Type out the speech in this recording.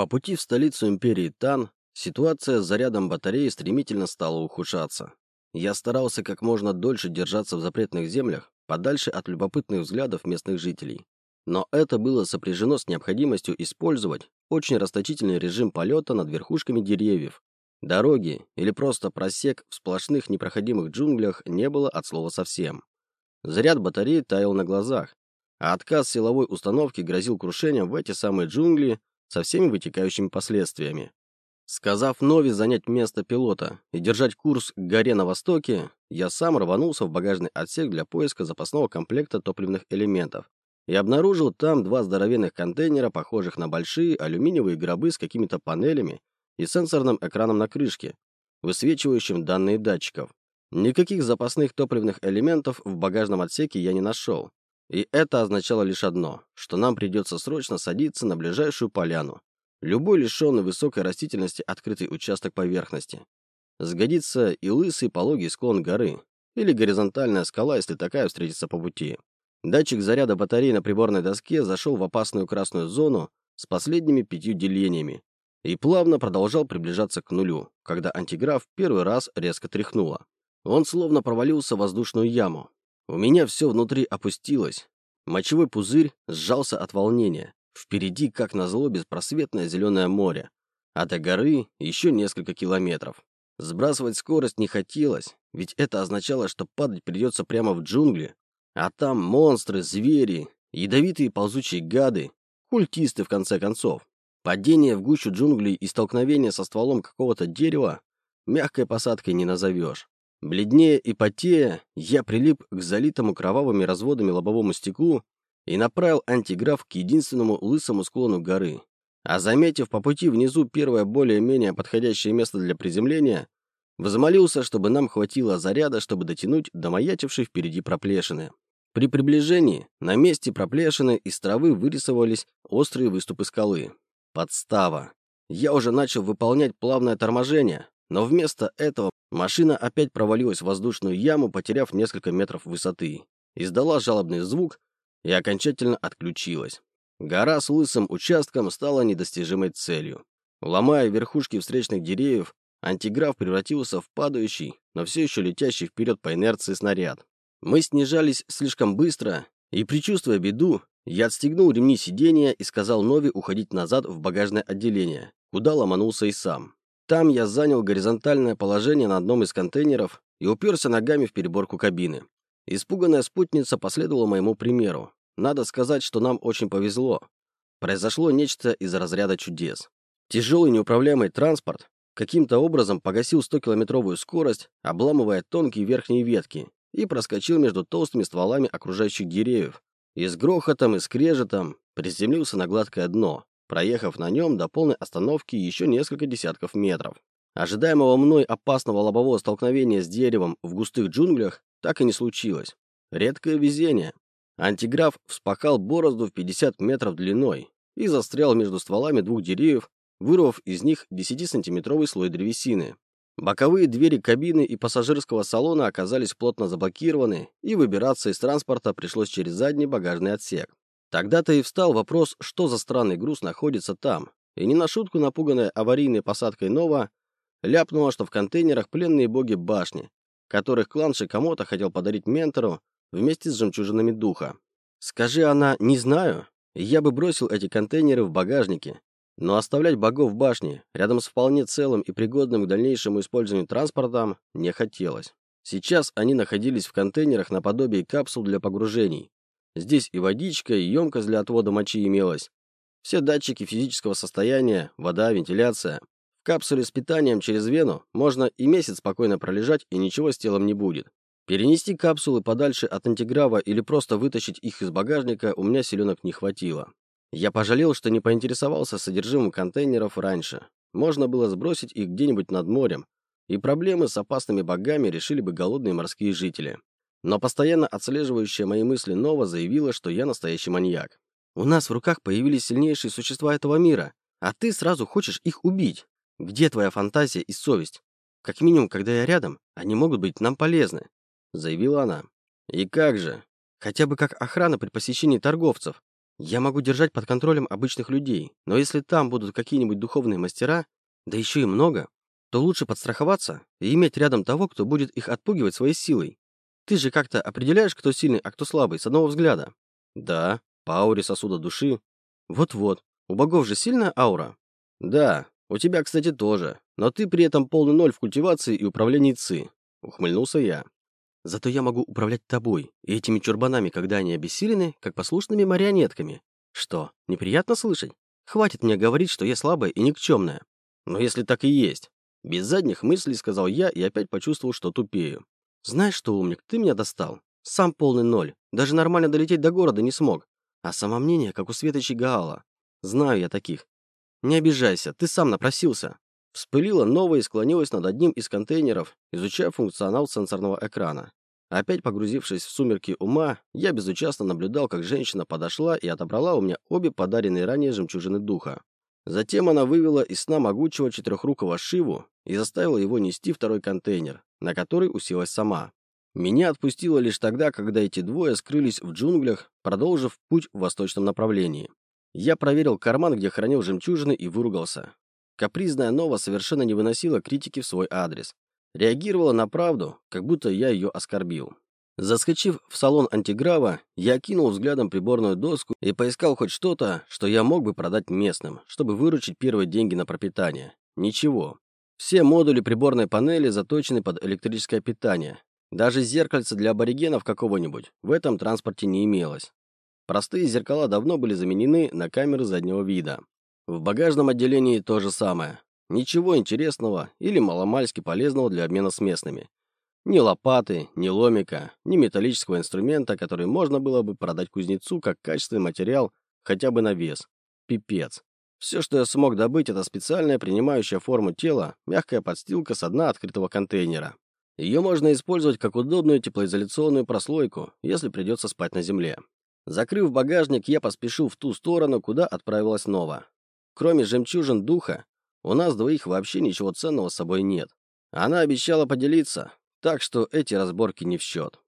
По пути в столицу империи Тан ситуация с зарядом батареи стремительно стала ухудшаться. Я старался как можно дольше держаться в запретных землях, подальше от любопытных взглядов местных жителей. Но это было сопряжено с необходимостью использовать очень расточительный режим полета над верхушками деревьев. Дороги или просто просек в сплошных непроходимых джунглях не было от слова совсем. Заряд батареи таял на глазах, а отказ силовой установки грозил крушением в эти самые джунгли со всеми вытекающими последствиями. Сказав Нови занять место пилота и держать курс к горе на востоке, я сам рванулся в багажный отсек для поиска запасного комплекта топливных элементов и обнаружил там два здоровенных контейнера, похожих на большие алюминиевые гробы с какими-то панелями и сенсорным экраном на крышке, высвечивающим данные датчиков. Никаких запасных топливных элементов в багажном отсеке я не нашел. И это означало лишь одно, что нам придется срочно садиться на ближайшую поляну Любой лишенный высокой растительности открытый участок поверхности. Сгодится и лысый пологий склон горы, или горизонтальная скала, если такая встретится по пути. Датчик заряда батареи на приборной доске зашел в опасную красную зону с последними пятью делениями и плавно продолжал приближаться к нулю, когда антиграф первый раз резко тряхнуло. Он словно провалился в воздушную яму. У меня все внутри опустилось. Мочевой пузырь сжался от волнения. Впереди, как назло, беспросветное зеленое море, а до горы еще несколько километров. Сбрасывать скорость не хотелось, ведь это означало, что падать придется прямо в джунгли, а там монстры, звери, ядовитые ползучие гады, культисты в конце концов. Падение в гущу джунглей и столкновение со стволом какого-то дерева мягкой посадкой не назовешь. Бледнее и потея, я прилип к залитому кровавыми разводами лобовому стеклу и направил антиграф к единственному лысому склону горы. А заметив по пути внизу первое более-менее подходящее место для приземления, возмолился, чтобы нам хватило заряда, чтобы дотянуть до маячившей впереди проплешины. При приближении на месте проплешины из травы вырисовывались острые выступы скалы. Подстава. Я уже начал выполнять плавное торможение, но вместо этого машина опять провалилась в воздушную яму, потеряв несколько метров высоты. Издала жалобный звук, и окончательно отключилась. Гора с лысым участком стала недостижимой целью. Ломая верхушки встречных деревьев, антиграф превратился в падающий, но все еще летящий вперед по инерции снаряд. Мы снижались слишком быстро, и, предчувствуя беду, я отстегнул ремни сидения и сказал Нови уходить назад в багажное отделение, куда ломанулся и сам. Там я занял горизонтальное положение на одном из контейнеров и уперся ногами в переборку кабины. Испуганная спутница последовала моему примеру. Надо сказать, что нам очень повезло. Произошло нечто из разряда чудес. Тяжелый неуправляемый транспорт каким-то образом погасил 100-километровую скорость, обламывая тонкие верхние ветки, и проскочил между толстыми стволами окружающих деревьев. И с грохотом и скрежетом приземлился на гладкое дно, проехав на нем до полной остановки еще несколько десятков метров. Ожидаемого мной опасного лобового столкновения с деревом в густых джунглях так и не случилось. Редкое везение. Антиграф вспахал борозду в 50 метров длиной и застрял между стволами двух деревьев, вырвав из них 10-сантиметровый слой древесины. Боковые двери кабины и пассажирского салона оказались плотно заблокированы, и выбираться из транспорта пришлось через задний багажный отсек. Тогда-то и встал вопрос, что за странный груз находится там, и не на шутку напуганная аварийной посадкой Нова ляпнула, что в контейнерах пленные боги башни, которых клан Шикамото хотел подарить ментору вместе с жемчужинами духа. Скажи она «не знаю», я бы бросил эти контейнеры в багажнике. Но оставлять богов в башне, рядом с вполне целым и пригодным к дальнейшему использованию транспортом, не хотелось. Сейчас они находились в контейнерах наподобие капсул для погружений. Здесь и водичка, и емкость для отвода мочи имелась. Все датчики физического состояния, вода, вентиляция. В капсуле с питанием через вену можно и месяц спокойно пролежать, и ничего с телом не будет. Перенести капсулы подальше от антиграва или просто вытащить их из багажника у меня силенок не хватило. Я пожалел, что не поинтересовался содержимым контейнеров раньше. Можно было сбросить их где-нибудь над морем, и проблемы с опасными богами решили бы голодные морские жители. Но постоянно отслеживающая мои мысли Нова заявила, что я настоящий маньяк. «У нас в руках появились сильнейшие существа этого мира, а ты сразу хочешь их убить. Где твоя фантазия и совесть? Как минимум, когда я рядом, они могут быть нам полезны», — заявила она. «И как же? Хотя бы как охрана при посещении торговцев. Я могу держать под контролем обычных людей, но если там будут какие-нибудь духовные мастера, да еще и много, то лучше подстраховаться и иметь рядом того, кто будет их отпугивать своей силой. Ты же как-то определяешь, кто сильный, а кто слабый, с одного взгляда. Да, по ауре сосуда души. Вот-вот, у богов же сильная аура? Да, у тебя, кстати, тоже, но ты при этом полный ноль в культивации и управлении ЦИ. Ухмыльнулся я. Зато я могу управлять тобой и этими чурбанами, когда они обессилены, как послушными марионетками. Что, неприятно слышать? Хватит мне говорить, что я слабая и никчемная. Но если так и есть. Без задних мыслей сказал я и опять почувствовал, что тупею. Знаешь что, умник, ты меня достал. Сам полный ноль. Даже нормально долететь до города не смог. А самомнение, как у Светочи Гаала. Знаю я таких. Не обижайся, ты сам напросился. Вспылила новая и склонилась над одним из контейнеров, изучая функционал сенсорного экрана. Опять погрузившись в сумерки ума, я безучастно наблюдал, как женщина подошла и отобрала у меня обе подаренные ранее жемчужины духа. Затем она вывела из сна могучего четырехрукого Шиву и заставила его нести второй контейнер, на который уселась сама. Меня отпустило лишь тогда, когда эти двое скрылись в джунглях, продолжив путь в восточном направлении. Я проверил карман, где хранил жемчужины, и выругался. Капризная Нова совершенно не выносила критики в свой адрес. Реагировала на правду, как будто я ее оскорбил. Заскочив в салон антиграва, я кинул взглядом приборную доску и поискал хоть что-то, что я мог бы продать местным, чтобы выручить первые деньги на пропитание. Ничего. Все модули приборной панели заточены под электрическое питание. Даже зеркальца для аборигенов какого-нибудь в этом транспорте не имелось. Простые зеркала давно были заменены на камеры заднего вида. В багажном отделении то же самое. Ничего интересного или маломальски полезного для обмена с местными. Ни лопаты, ни ломика, ни металлического инструмента, который можно было бы продать кузнецу как качественный материал хотя бы на вес. Пипец. Все, что я смог добыть, это специальная принимающая форму тела, мягкая подстилка с дна открытого контейнера. Ее можно использовать как удобную теплоизоляционную прослойку, если придется спать на земле. Закрыв багажник, я поспешил в ту сторону, куда отправилась Нова. Кроме жемчужин духа, у нас двоих вообще ничего ценного с собой нет. Она обещала поделиться, так что эти разборки не в счет.